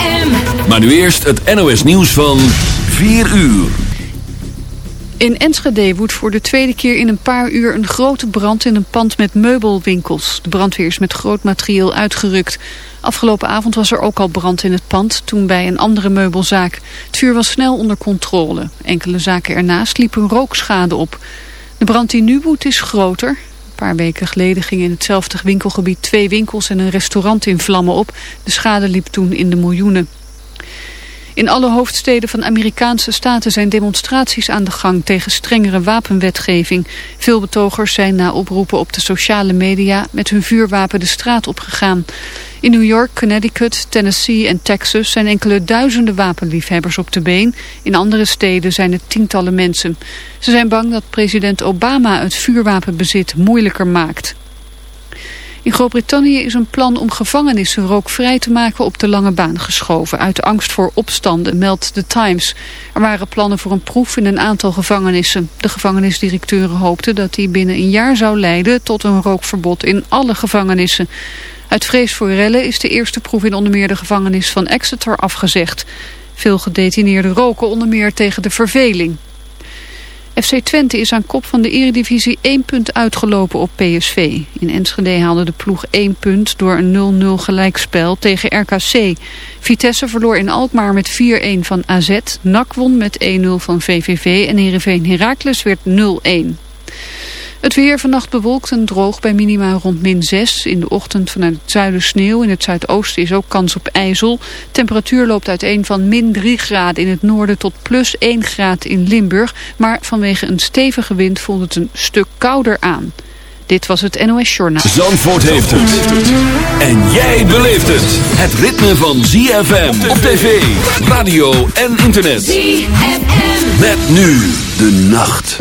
ZFM. Maar nu eerst het NOS nieuws van 4 uur. In Enschede woedt voor de tweede keer in een paar uur een grote brand in een pand met meubelwinkels. De brandweer is met groot materieel uitgerukt. Afgelopen avond was er ook al brand in het pand, toen bij een andere meubelzaak. Het vuur was snel onder controle. Enkele zaken ernaast liepen rookschade op. De brand die nu woedt is groter. Paar weken geleden gingen in hetzelfde winkelgebied twee winkels en een restaurant in vlammen op. De schade liep toen in de miljoenen. In alle hoofdsteden van Amerikaanse staten zijn demonstraties aan de gang tegen strengere wapenwetgeving. Veel betogers zijn na oproepen op de sociale media met hun vuurwapen de straat opgegaan. In New York, Connecticut, Tennessee en Texas zijn enkele duizenden wapenliefhebbers op de been. In andere steden zijn het tientallen mensen. Ze zijn bang dat president Obama het vuurwapenbezit moeilijker maakt. In Groot-Brittannië is een plan om gevangenissen rookvrij te maken op de lange baan geschoven. Uit angst voor opstanden, meldt The Times. Er waren plannen voor een proef in een aantal gevangenissen. De gevangenisdirecteuren hoopten dat die binnen een jaar zou leiden tot een rookverbod in alle gevangenissen. Uit vrees voor rellen is de eerste proef in onder meer de gevangenis van Exeter afgezegd. Veel gedetineerden roken onder meer tegen de verveling. FC Twente is aan kop van de eredivisie 1 punt uitgelopen op PSV. In Enschede haalde de ploeg 1 punt door een 0-0 gelijkspel tegen RKC. Vitesse verloor in Alkmaar met 4-1 van AZ. NAC won met 1-0 van VVV en Heerenveen Heracles werd 0-1. Het weer vannacht bewolkt en droog bij minima rond min 6. In de ochtend vanuit het zuiden sneeuw. In het zuidoosten is ook kans op ijzel. Temperatuur loopt uiteen van min 3 graden in het noorden tot plus 1 graad in Limburg. Maar vanwege een stevige wind voelt het een stuk kouder aan. Dit was het NOS Journaal. Zandvoort heeft het. En jij beleeft het. Het ritme van ZFM op tv, radio en internet. ZFM. Met nu de nacht.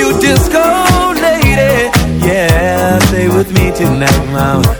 You disco lady. Yeah, stay with me tonight, mama.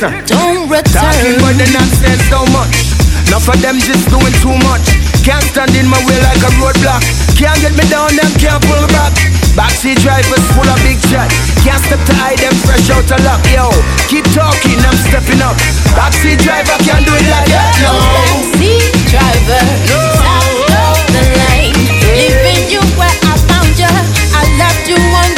yes. Don't return. Talking but they not saying so much. Enough of them just doing too much. Can't stand in my way like a roadblock. Can't get me down, them can't pull back. Backseat drivers full of big chat. Can't step to hide them fresh out of luck. Yo, keep talking, I'm stepping up. Backseat driver can't do it like that. No. Backseat driver, no. stop, the lane. Leaving you where I found you. I left you on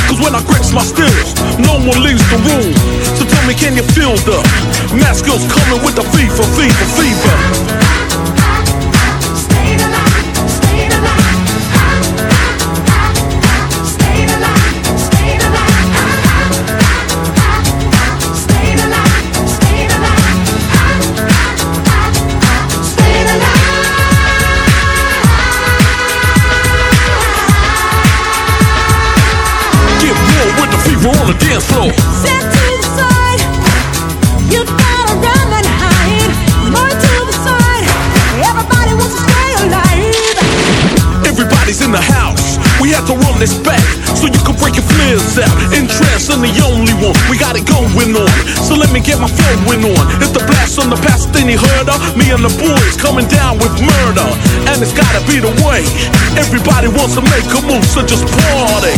When I grips my stills, no one leaves the room. So tell me, can you feel the mask skills coming with the fever, fever, fever? Fever on the dance floor. Set to the side. You gotta run and hide. More to the side. Everybody wants to stay alive. Everybody's in the house. We have to run this back so you can break your flares out. In the only one. We got it going on. So let me get my flowing on. It's the blast on the past, then he heard her. Me and the boys coming down with murder. And it's gotta be the way. Everybody wants to make a move, so just party.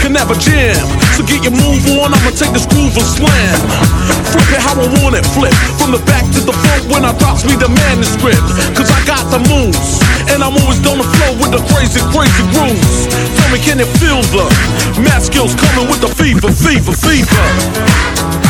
Can a jam. So get your move on, I'ma take this groove and slam. Flip it how I want it, flip. From the back to the front when I drops me the manuscript. Cause I got the moves. And I'm always on the flow with the crazy, crazy grooves. Tell me, can it feel the math skills coming with the fever, fever, fever?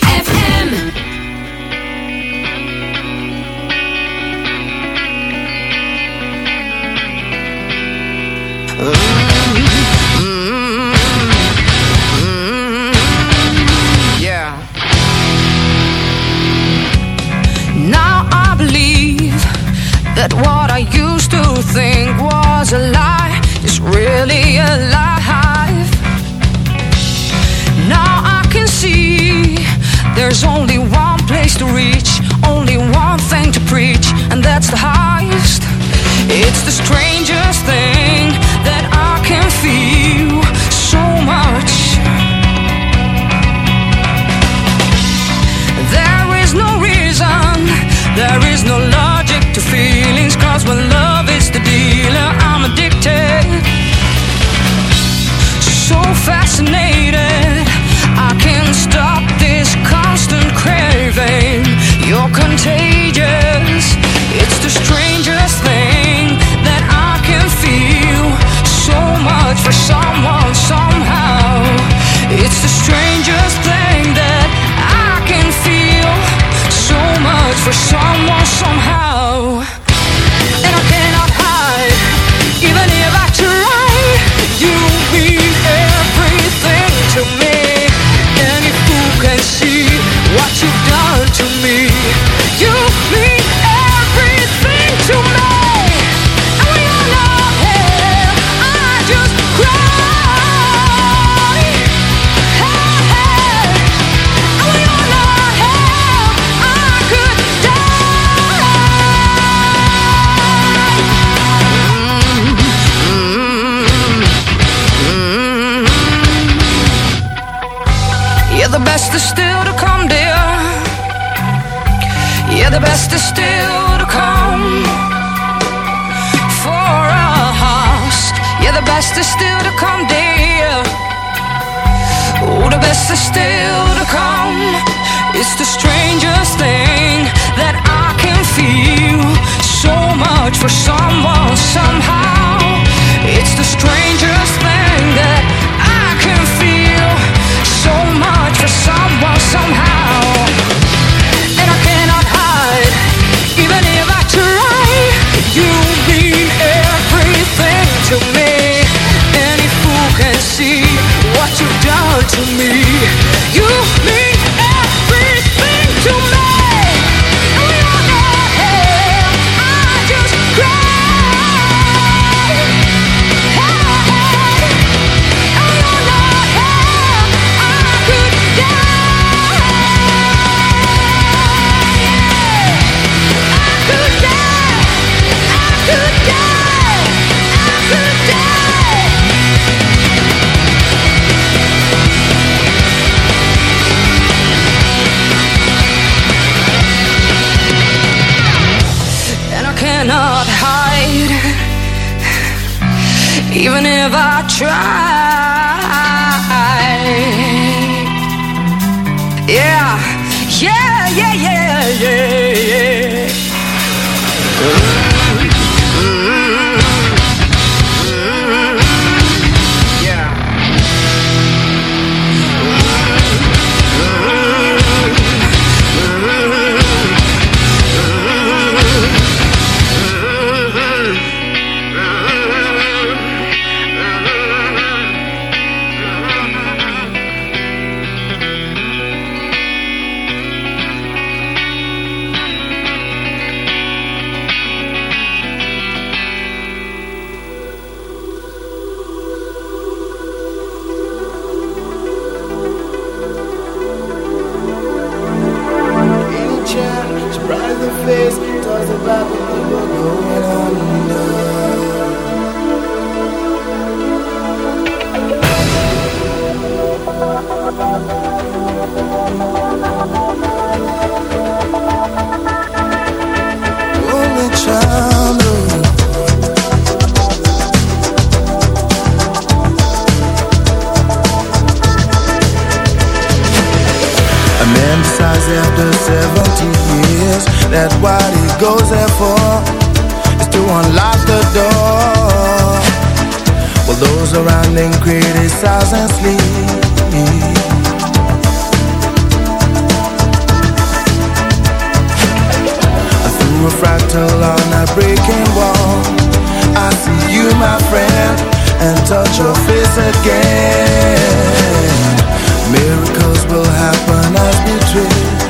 Those around them criticize and sleep. Through a fractal on a breaking wall. I see you my friend And touch your face again. Miracles will happen as we dream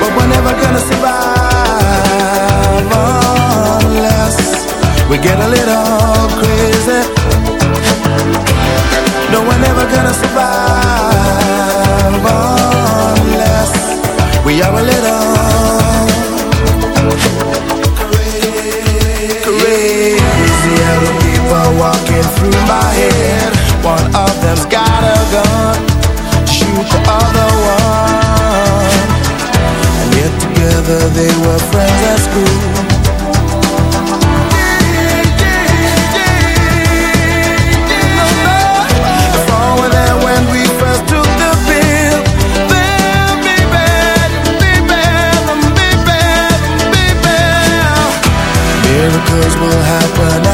But we're never gonna survive. get a little crazy. No, we're never gonna survive Unless we are a little Crazy, crazy. people walking through my head. One of them's got a gun. Shoot the other one. And yet together they were friends at school. happen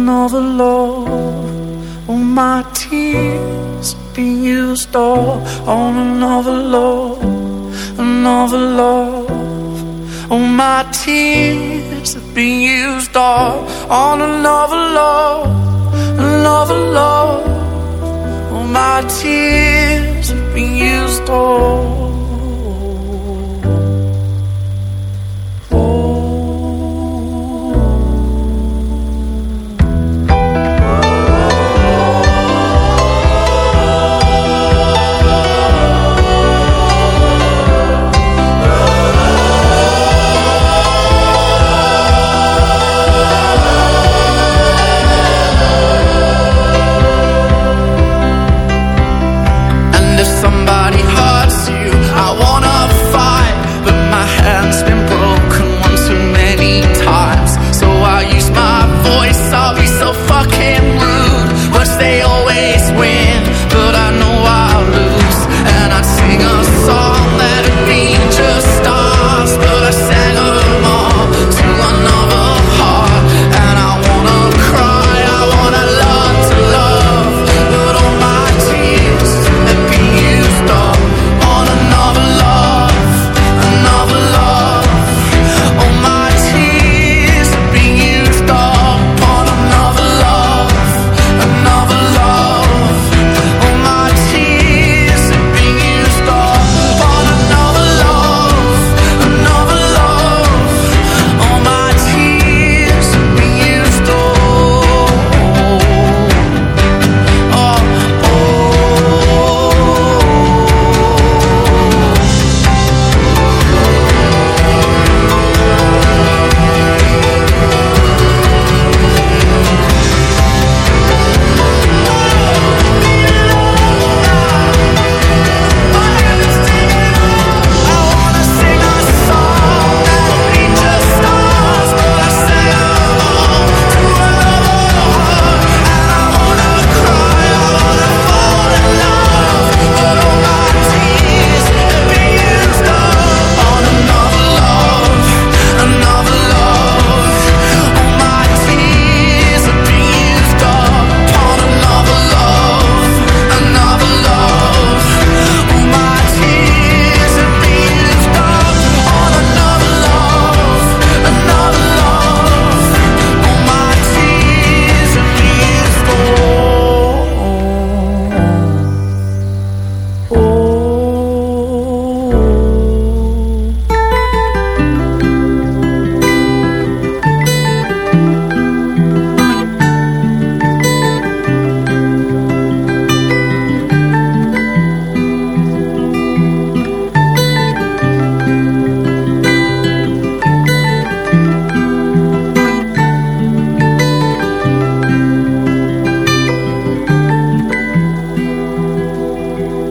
another love. All my tears been used up on another love, another love. All my tears been used all on another love, another love. All my tears been used all.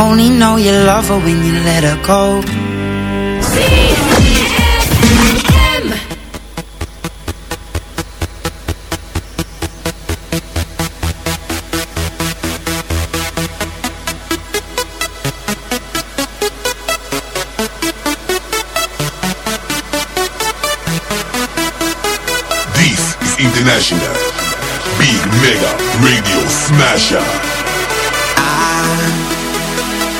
Only know you love her when you let her go. This is International Big Mega Radio Smasher.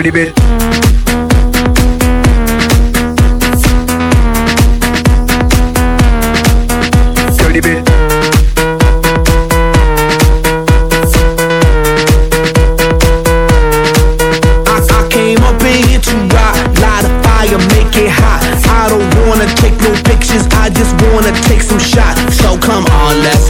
Dirty bit Dirty I, I came up here to light a fire, make it hot. I don't wanna take no pictures, I just wanna take some shots. So come on, let's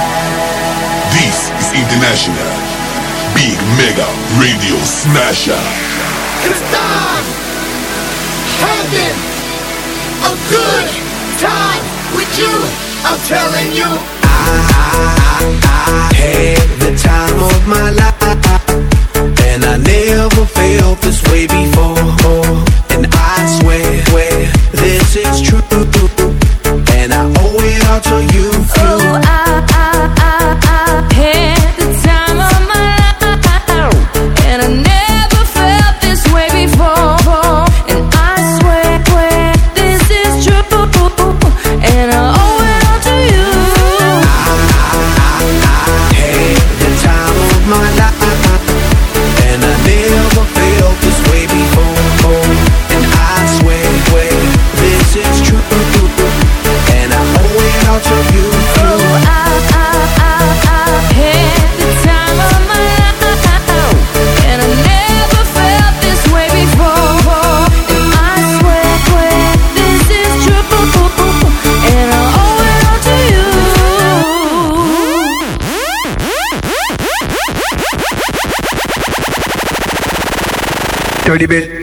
This is International Big Mega Radio Smasher. It's time having a good time with you. I'm telling you. I had the time of my life, and I never felt this way before. And I swear, swear this is true, and I owe it all to you. Dirty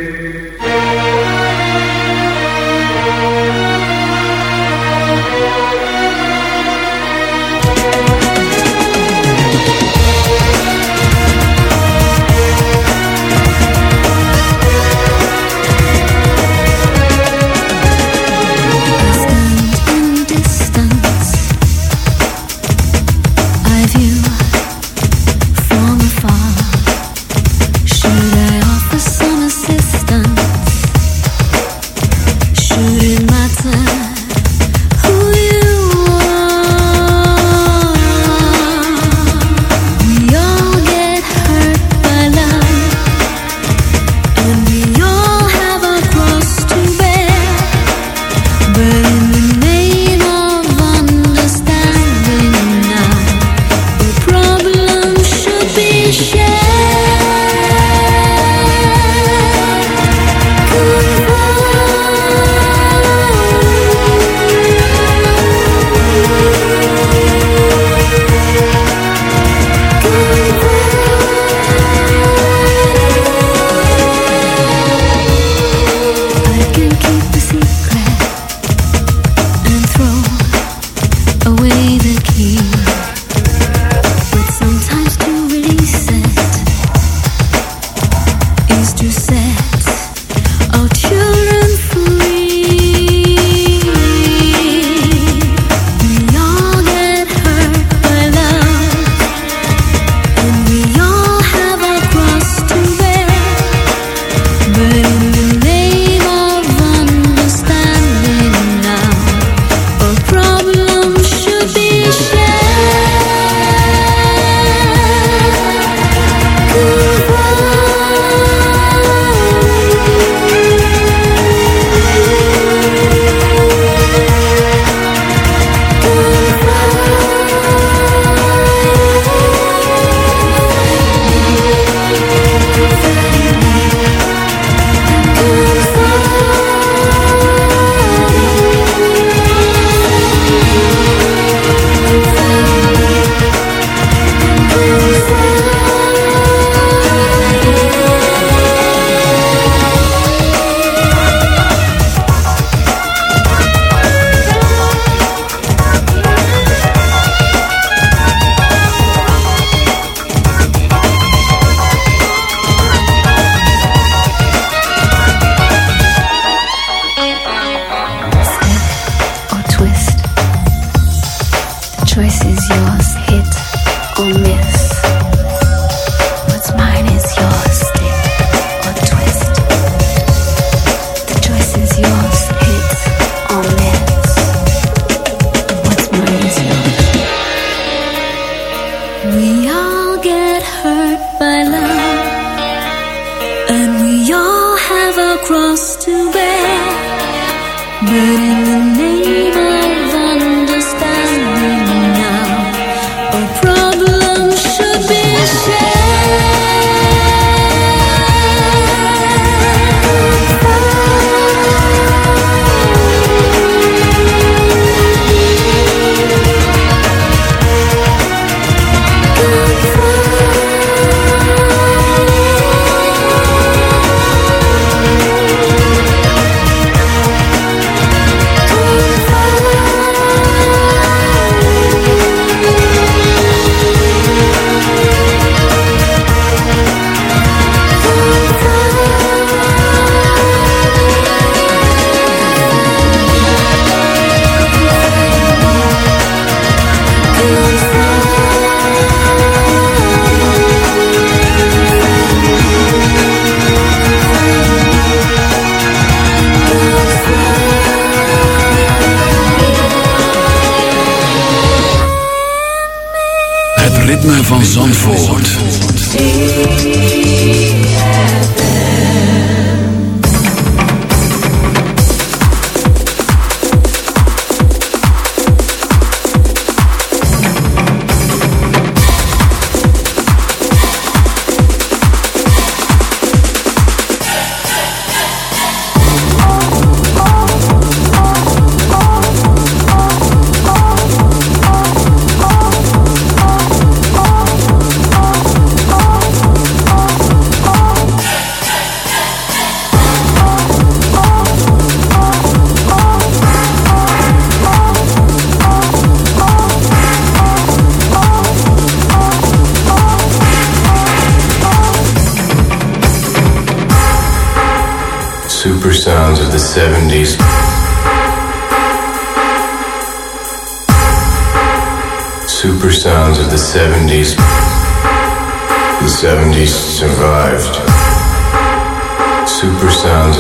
you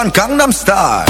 van Gangnam Style.